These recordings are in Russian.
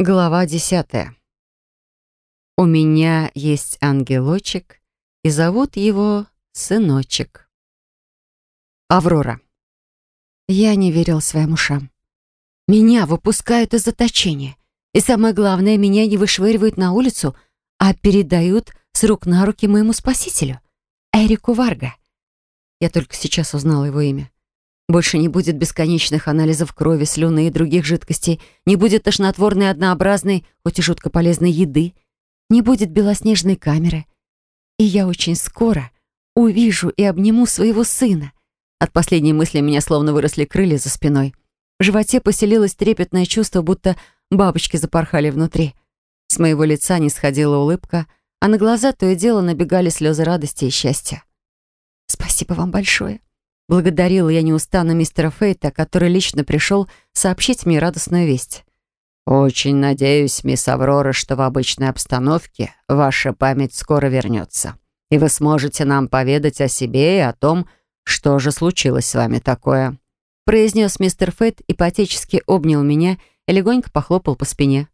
Глава десятая. У меня есть ангелочек, и зовут его Сыночек. Аврора. Я не верил своим ушам. Меня выпускают из заточения. И самое главное, меня не вышвыривают на улицу, а передают с рук на руки моему спасителю, Эрику Варга. Я только сейчас узнала его имя. Больше не будет бесконечных анализов крови, слюны и других жидкостей, не будет тошнотворной однообразной, хоть и жутко полезной еды, не будет белоснежной камеры. И я очень скоро увижу и обниму своего сына. От последней мысли меня словно выросли крылья за спиной. В животе поселилось трепетное чувство, будто бабочки запорхали внутри. С моего лица не сходила улыбка, а на глаза то и дело набегали слезы радости и счастья. «Спасибо вам большое», Благодарила я неустанно мистера Фейта, который лично пришел сообщить мне радостную весть. «Очень надеюсь, мисс Аврора, что в обычной обстановке ваша память скоро вернется, и вы сможете нам поведать о себе и о том, что же случилось с вами такое», произнес мистер Фейт, ипотечески обнял меня и легонько похлопал по спине.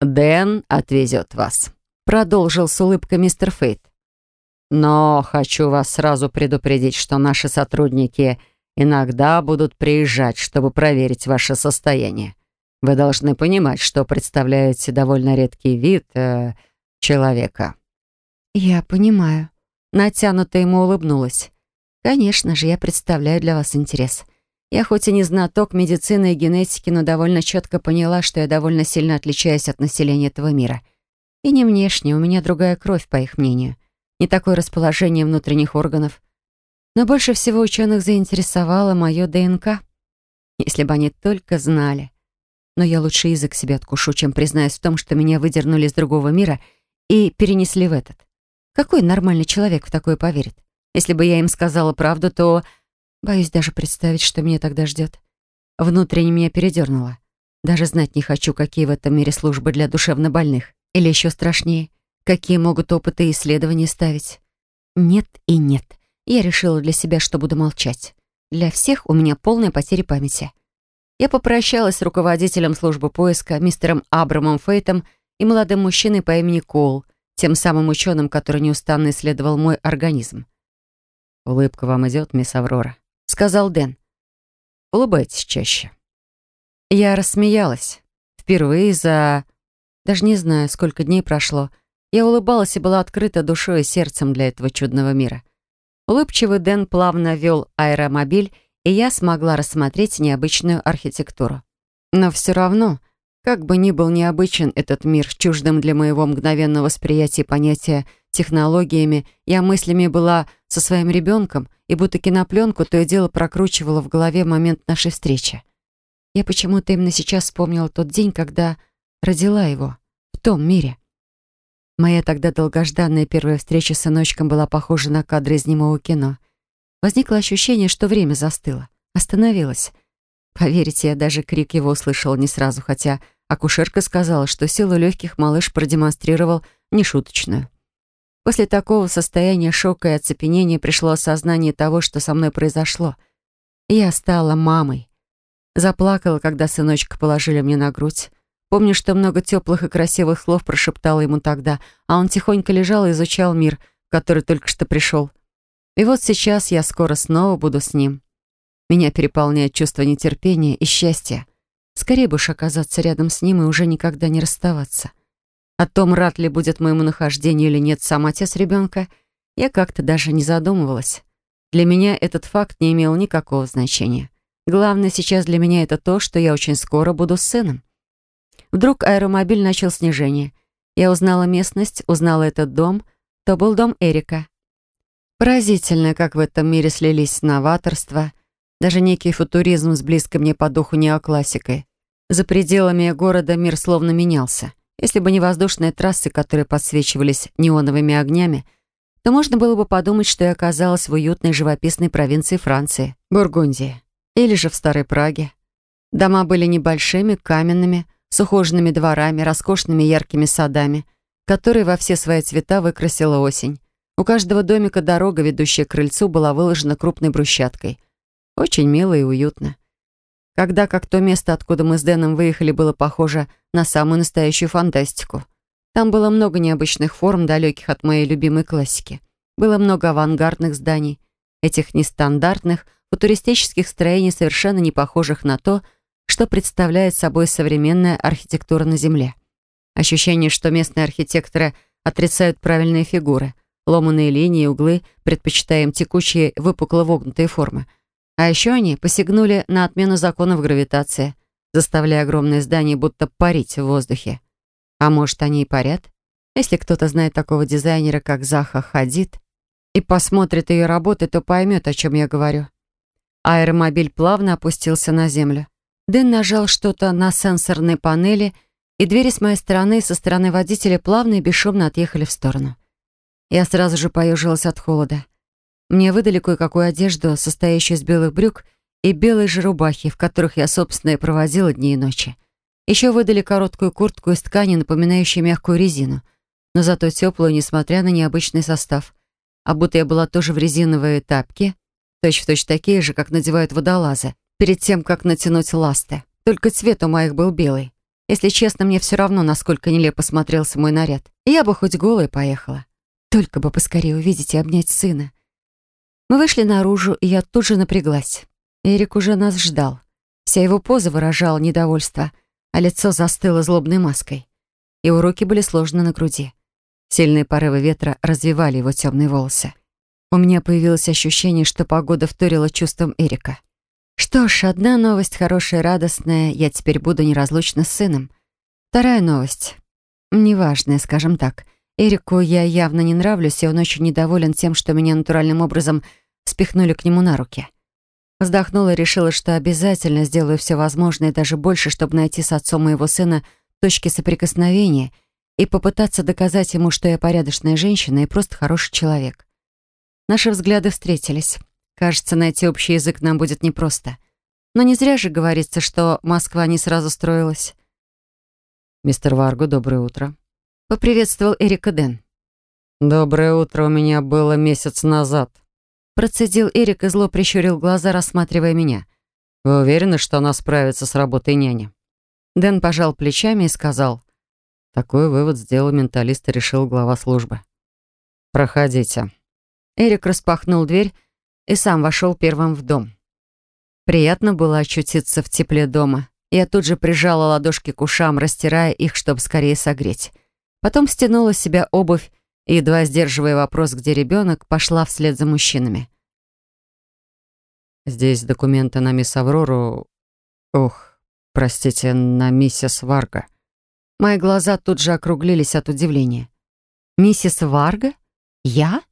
«Дэн отвезет вас», — продолжил с улыбкой мистер Фейт. Но хочу вас сразу предупредить, что наши сотрудники иногда будут приезжать, чтобы проверить ваше состояние. Вы должны понимать, что представляете довольно редкий вид э, человека». «Я понимаю». Натянуто ему улыбнулась. «Конечно же, я представляю для вас интерес. Я хоть и не знаток медицины и генетики, но довольно четко поняла, что я довольно сильно отличаюсь от населения этого мира. И не внешне, у меня другая кровь, по их мнению не такое расположение внутренних органов. Но больше всего ученых заинтересовало мое ДНК. Если бы они только знали. Но я лучше язык себе откушу, чем признаюсь в том, что меня выдернули из другого мира и перенесли в этот. Какой нормальный человек в такое поверит? Если бы я им сказала правду, то... Боюсь даже представить, что меня тогда ждет. Внутренне меня передернуло. Даже знать не хочу, какие в этом мире службы для душевнобольных. Или еще страшнее — Какие могут опыты и исследования ставить? Нет и нет. Я решила для себя, что буду молчать. Для всех у меня полная потеря памяти. Я попрощалась с руководителем службы поиска, мистером Абрамом Фейтом и молодым мужчиной по имени Коул, тем самым ученым, который неустанно исследовал мой организм. «Улыбка вам идет, мисс Аврора», — сказал Дэн. «Улыбайтесь чаще». Я рассмеялась. Впервые за... Даже не знаю, сколько дней прошло — я улыбалась и была открыта душой и сердцем для этого чудного мира. Улыбчивый Дэн плавно вел аэромобиль, и я смогла рассмотреть необычную архитектуру. Но все равно, как бы ни был необычен этот мир, чуждым для моего мгновенного восприятия понятия технологиями, я мыслями была со своим ребенком и будто кинопленку то и дело прокручивала в голове момент нашей встречи. Я почему-то именно сейчас вспомнила тот день, когда родила его, в том мире. Моя тогда долгожданная первая встреча с сыночком была похожа на кадры из немого кино. Возникло ощущение, что время застыло, остановилось. Поверите, я даже крик его услышала не сразу, хотя акушерка сказала, что силу легких малыш продемонстрировал нешуточную. После такого состояния шока и оцепенения пришло осознание того, что со мной произошло. Я стала мамой. Заплакала, когда сыночка положили мне на грудь. Помню, что много теплых и красивых слов прошептала ему тогда, а он тихонько лежал и изучал мир, который только что пришел. И вот сейчас я скоро снова буду с ним. Меня переполняет чувство нетерпения и счастья. Скорее бы уж оказаться рядом с ним и уже никогда не расставаться. О том, рад ли будет моему нахождению или нет сам отец ребенка, я как-то даже не задумывалась. Для меня этот факт не имел никакого значения. Главное сейчас для меня это то, что я очень скоро буду с сыном. Вдруг аэромобиль начал снижение. Я узнала местность, узнала этот дом. То был дом Эрика. Поразительно, как в этом мире слились новаторство, даже некий футуризм с близкой мне по духу неоклассикой. За пределами города мир словно менялся. Если бы не воздушные трассы, которые подсвечивались неоновыми огнями, то можно было бы подумать, что я оказалась в уютной живописной провинции Франции, Бургундии, или же в Старой Праге. Дома были небольшими, каменными, с ухоженными дворами, роскошными яркими садами, которые во все свои цвета выкрасила осень. У каждого домика дорога, ведущая к крыльцу, была выложена крупной брусчаткой. Очень мило и уютно. когда как то место, откуда мы с Дэном выехали, было похоже на самую настоящую фантастику. Там было много необычных форм, далеких от моей любимой классики. Было много авангардных зданий, этих нестандартных, футуристических строений, совершенно не похожих на то, что представляет собой современная архитектура на Земле. Ощущение, что местные архитекторы отрицают правильные фигуры, ломаные линии, углы, предпочитая им текучие выпукло-вогнутые формы. А еще они посягнули на отмену законов гравитации, заставляя огромные здания будто парить в воздухе. А может, они и парят? Если кто-то знает такого дизайнера, как Заха Хадид, и посмотрит ее работы, то поймет, о чем я говорю. Аэромобиль плавно опустился на землю. Дэн нажал что-то на сенсорной панели, и двери с моей стороны и со стороны водителя плавно и бесшумно отъехали в сторону. Я сразу же поежилась от холода. Мне выдали кое-какую одежду, состоящую из белых брюк и белой же рубахи, в которых я, собственно, и проводила дни и ночи. Еще выдали короткую куртку из ткани, напоминающую мягкую резину, но зато теплую, несмотря на необычный состав. А будто я была тоже в резиновые тапки, точь-в-точь точь такие же, как надевают водолазы, перед тем, как натянуть ласты. Только цвет у моих был белый. Если честно, мне все равно, насколько нелепо смотрелся мой наряд. Я бы хоть голой поехала. Только бы поскорее увидеть и обнять сына. Мы вышли наружу, и я тут же напряглась. Эрик уже нас ждал. Вся его поза выражала недовольство, а лицо застыло злобной маской. Его руки были сложены на груди. Сильные порывы ветра развивали его темные волосы. У меня появилось ощущение, что погода вторила чувствам Эрика. Что ж, одна новость хорошая и радостная. Я теперь буду неразлучна с сыном. Вторая новость. Неважная, скажем так. Эрику я явно не нравлюсь, и он очень недоволен тем, что меня натуральным образом спихнули к нему на руки. Вздохнула и решила, что обязательно сделаю все возможное даже больше, чтобы найти с отцом моего сына точки соприкосновения и попытаться доказать ему, что я порядочная женщина и просто хороший человек. Наши взгляды встретились. Кажется, найти общий язык нам будет непросто. Но не зря же говорится, что Москва не сразу строилась. «Мистер Варго, доброе утро», — поприветствовал Эрика Дэн. «Доброе утро у меня было месяц назад», — процедил Эрик и зло прищурил глаза, рассматривая меня. «Вы уверены, что она справится с работой няни?» Дэн пожал плечами и сказал. Такой вывод сделал менталист и решил глава службы. «Проходите». Эрик распахнул дверь и сам вошел первым в дом. Приятно было очутиться в тепле дома. Я тут же прижала ладошки к ушам, растирая их, чтобы скорее согреть. Потом стянула с себя обувь и, едва сдерживая вопрос, где ребенок, пошла вслед за мужчинами. «Здесь документы на мисс Аврору... Ох, простите, на миссис Варга». Мои глаза тут же округлились от удивления. «Миссис Варга? Я?»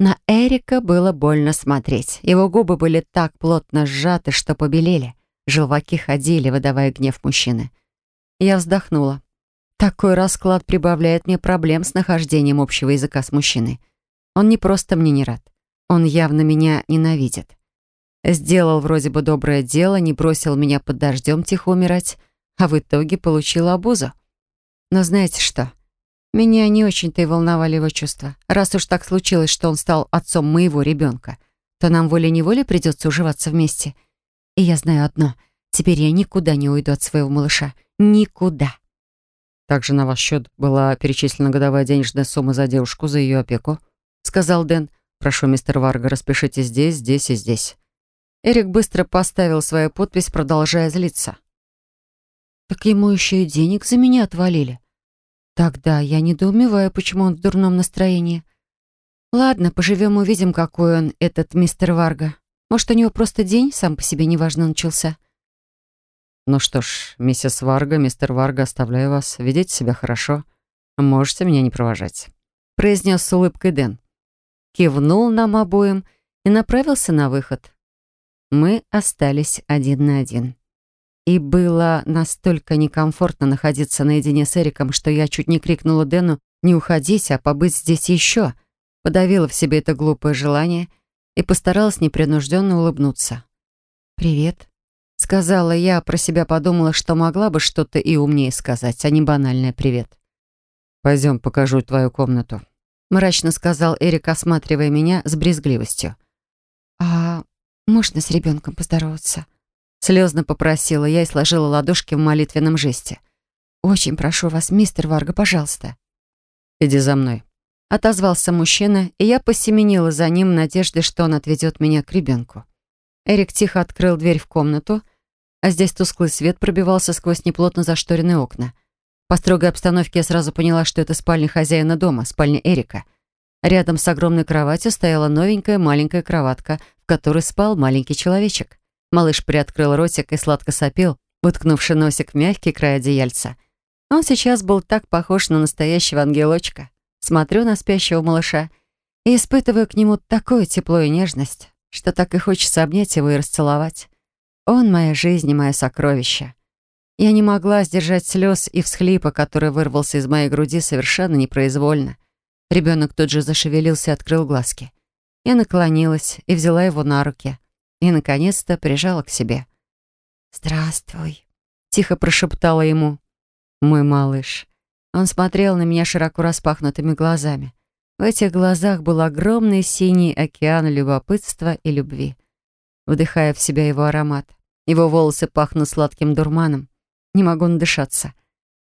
На Эрика было больно смотреть. Его губы были так плотно сжаты, что побелели. Желваки ходили, выдавая гнев мужчины. Я вздохнула. Такой расклад прибавляет мне проблем с нахождением общего языка с мужчиной. Он не просто мне не рад. Он явно меня ненавидит. Сделал вроде бы доброе дело, не бросил меня под дождем тихо умирать, а в итоге получил обузу. Но знаете что? Меня не очень-то и волновали его чувства. Раз уж так случилось, что он стал отцом моего ребенка, то нам волей-неволей придется уживаться вместе. И я знаю одно. Теперь я никуда не уйду от своего малыша. Никуда. «Также на ваш счет была перечислена годовая денежная сумма за девушку, за ее опеку», сказал Дэн. «Прошу, мистер Варга, распишите здесь, здесь и здесь». Эрик быстро поставил свою подпись, продолжая злиться. «Так ему еще и денег за меня отвалили. Тогда я недоумеваю, почему он в дурном настроении. Ладно, поживем увидим, какой он, этот мистер Варга. Может, у него просто день сам по себе неважно начался. Ну что ж, миссис Варга, мистер Варга, оставляю вас. Ведите себя хорошо. Можете меня не провожать. Произнес с улыбкой Дэн. Кивнул нам обоим и направился на выход. Мы остались один на один. И было настолько некомфортно находиться наедине с Эриком, что я чуть не крикнула Дэну «Не уходить, а побыть здесь еще!» Подавила в себе это глупое желание и постаралась непринужденно улыбнуться. «Привет», — сказала я, про себя подумала, что могла бы что-то и умнее сказать, а не банальное «привет». «Пойдем, покажу твою комнату», — мрачно сказал Эрик, осматривая меня с брезгливостью. «А можно с ребенком поздороваться?» Слезно попросила я и сложила ладошки в молитвенном жесте. «Очень прошу вас, мистер Варга, пожалуйста». «Иди за мной», — отозвался мужчина, и я посеменила за ним в надежде, что он отведет меня к ребенку. Эрик тихо открыл дверь в комнату, а здесь тусклый свет пробивался сквозь неплотно зашторенные окна. По строгой обстановке я сразу поняла, что это спальня хозяина дома, спальня Эрика. Рядом с огромной кроватью стояла новенькая маленькая кроватка, в которой спал маленький человечек. Малыш приоткрыл ротик и сладко сопел, уткнувший носик в мягкий край одеяльца. Он сейчас был так похож на настоящего ангелочка. Смотрю на спящего малыша и испытываю к нему такое тепло и нежность, что так и хочется обнять его и расцеловать. Он моя жизнь и мое сокровище. Я не могла сдержать слез и всхлипа, который вырвался из моей груди совершенно непроизвольно. Ребенок тут же зашевелился и открыл глазки. Я наклонилась и взяла его на руки. И, наконец-то, прижала к себе. «Здравствуй», — тихо прошептала ему. «Мой малыш». Он смотрел на меня широко распахнутыми глазами. В этих глазах был огромный синий океан любопытства и любви. Вдыхая в себя его аромат. Его волосы пахнут сладким дурманом. Не могу надышаться.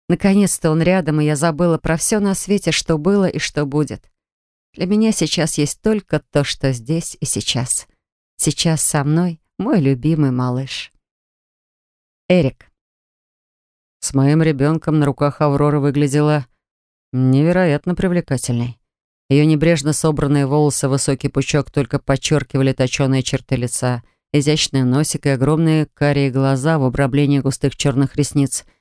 Наконец-то он рядом, и я забыла про все на свете, что было и что будет. Для меня сейчас есть только то, что здесь и сейчас. Сейчас со мной мой любимый малыш. Эрик. С моим ребенком на руках Авроры выглядела невероятно привлекательной. Ее небрежно собранные волосы, высокий пучок только подчеркивали точеные черты лица, изящный носик и огромные карие глаза в обрамлении густых черных ресниц —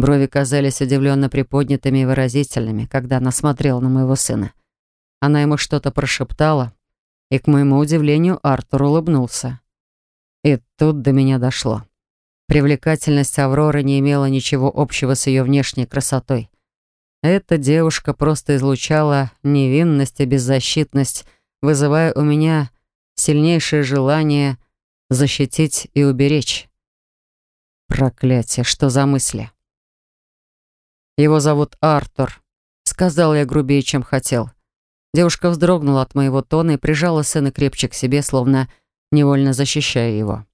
Брови казались удивленно приподнятыми и выразительными, когда она смотрела на моего сына. Она ему что-то прошептала, и, к моему удивлению, Артур улыбнулся. И тут до меня дошло. Привлекательность Авроры не имела ничего общего с ее внешней красотой. Эта девушка просто излучала невинность и беззащитность, вызывая у меня сильнейшее желание защитить и уберечь. Проклятие, что за мысли? Его зовут Артур», — сказал я грубее, чем хотел. Девушка вздрогнула от моего тона и прижала сына крепче к себе, словно невольно защищая его.